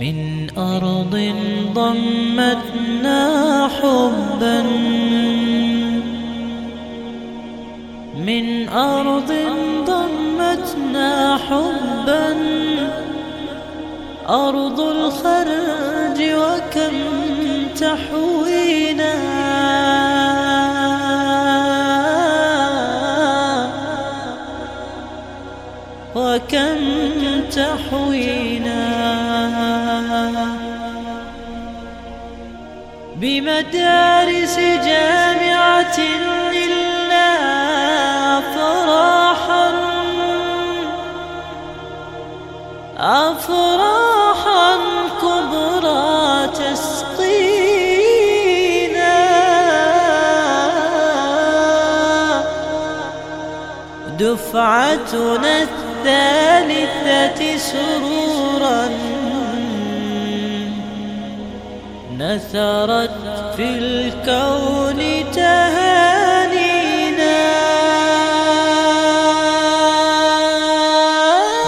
من أرض ضمتنا حبا. من أرض ضمتنا حبا. أرض الخرج وكم تحوينا. وكم تحوينا. بمدارس جامعة إلا أفراحا. أفراحا كبرى تسقينا. دفعتنا الثالثة سرورا نثرت في الكون تهانينا.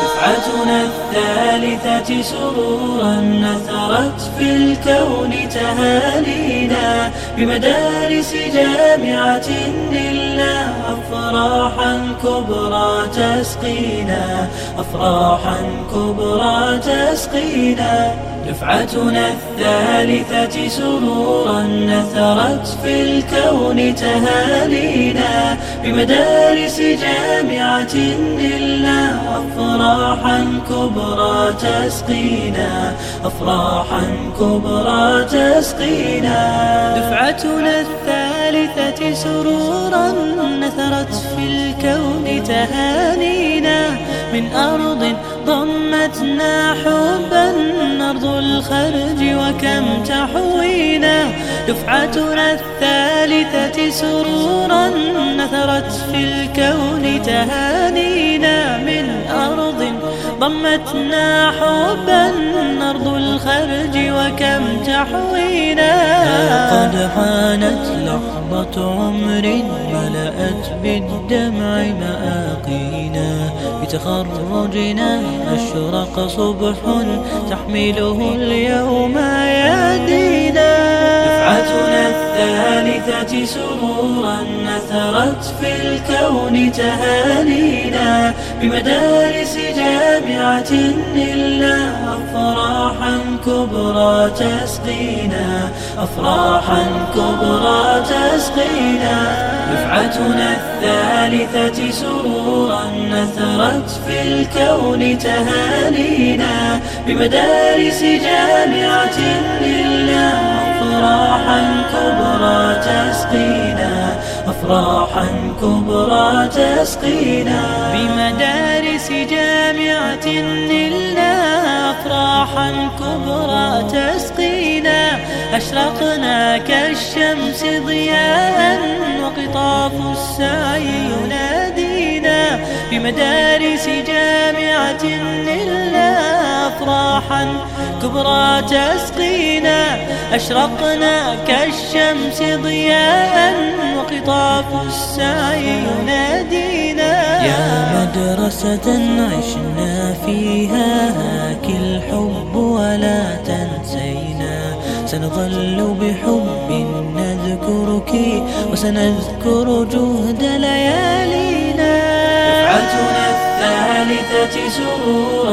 دفعتنا الثالثة سرورا نثرت في الكون تهانينا. بمدارس جامعة لله أفراحا كبرى تسقينا أفراحا كبرى تسقينا. دفعتنا الثالثة سرورا نثرت في الكون تهانينا. بمدارس جامعة لله أفراحا كبرى تسقينا أفراحا كبرى تسقينا. دفعتنا الثالثة سرورا نثرت في الكون تهانينا. من أرض ضمتنا حبا أرض الخرج وكم تحوينا. دفعتنا الثالثة سرورا نثرت في الكون تهانينا. من أرض ضمتنا حبا أرض الخرج وكم تحوينا قد حانت لحظة عمر ملأت بالدمع مآقينا بتخرجنا أشرق صبح تحمله اليوم يدينا دفعتنا الثالثة سرورا نثرت في الكون تهانينا بمدارس جامعة إلا أفراحا كبرى تسقينا أفراحا كبرى تسقينا. دفعتنا الثالثة سرورا نثرت في الكون تهانينا. بمدارس جامعة لله أفراحا كبرى أفراحا كبرى تسقينا. بمدارس جامعة لله أفراحا كبرى تسقينا. أشرقنا كالشمس ضياء وقطاف السعي ينادينا. بمدارس جامعة لله أفراحا كبرى تسقينا أشرقنا كالشمس ضياء وقطاف السعي ينادينا. يا مدرسة عشنا فيها هاك الحب ولا تنسينا. سنظل بحب نذكرك وسنذكر جهد ليالينا. دفعتنا الثالثة سرورا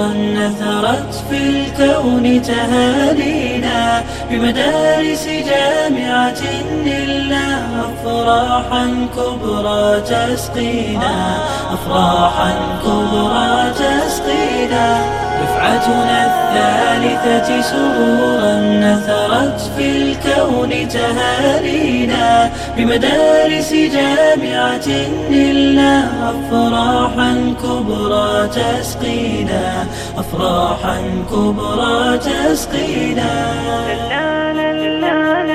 نثرت في الكون تهانينا بمدارس جامعة لله أفراحا كبرى تسقينا. أفراحا كبرى تسقينا. دفعتنا الثالثة سرورا نثرت في الكون تهانينا بمدارس جامعة لله أفراحا كبرى تسقينا أفراحا كبرى تسقينا. لا لا لا لا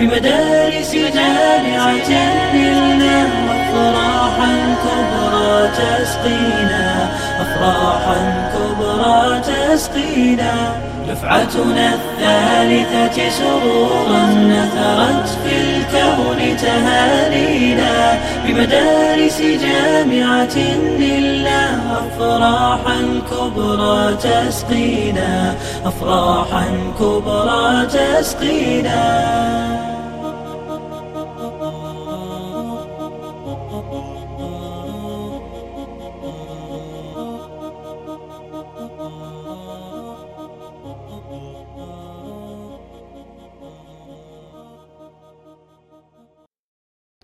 بمدارس جامعة نلنا أفراحا كبرى تسقينا أفراحا كبرى تسقينا. دفعتنا الثالثة سرورا نثرت في الكون تهانينا. بمدارس جامعة لله أفراحا كبرى تسقينا أفراحا كبرى تسقينا.